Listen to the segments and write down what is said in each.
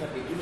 capítulo.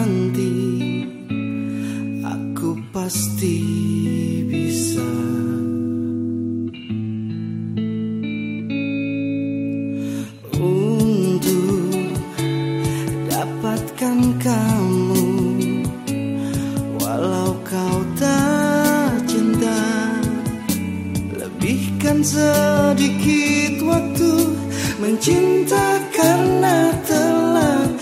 Nanti Aku pasti bisa. Untuk dapatkan kamu Walau kau tak cinta Lebihkan sedikit waktu Mencinta karena telah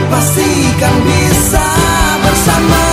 Tapi pasti kan bisa bersama